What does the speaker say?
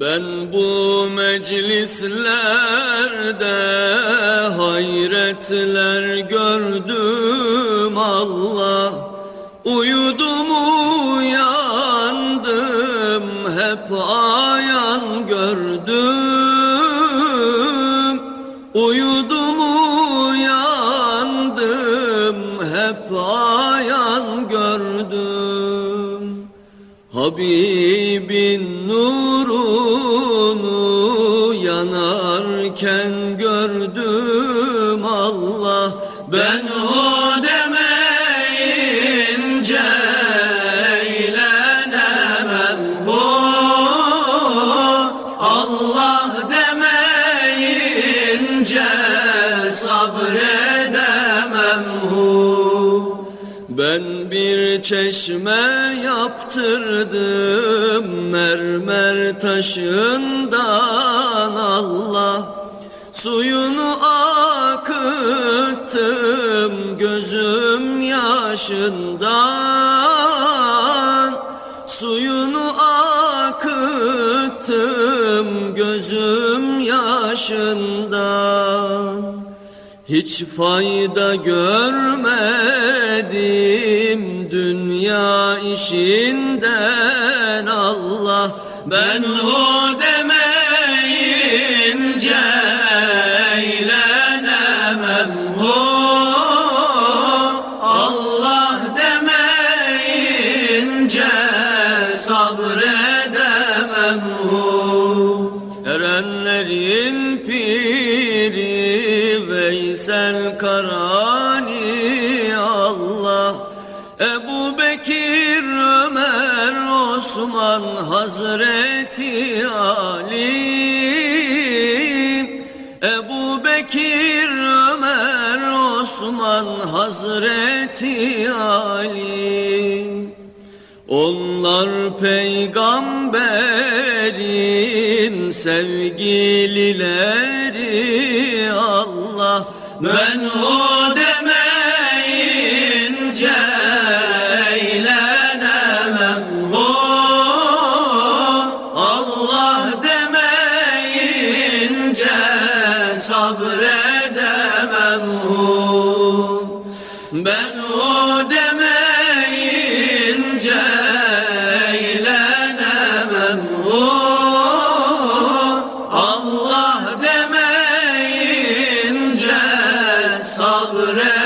Ben bu meclislerde hayretler gördüm Allah. Uyudum uyandım hep ayan gördüm. Uyudum uyandım hep ayan Habibin nurunu yanarken gördüm Allah. Ben o demeyince eğlenemem hu Allah demeyince sabredemem ben bir çeşme yaptırdım mermer taşından Allah. Suyunu akıttım gözüm yaşından. Suyunu akıttım gözüm yaşından hiç fayda görmedim dünya işinden Allah. Ben o demeyince eğlenemem hu Allah demeyince sabredemem hu Erenlerin Karani Allah. Ebu Bekir Ömer Osman Hazreti Ali. Ebu Bekir Ömer Osman Hazreti Ali. Onlar peygamberin sevgilileri Allah ben o demeyince eğlenemem o Allah demeyince sabredemem. O Ben o demeyince sabret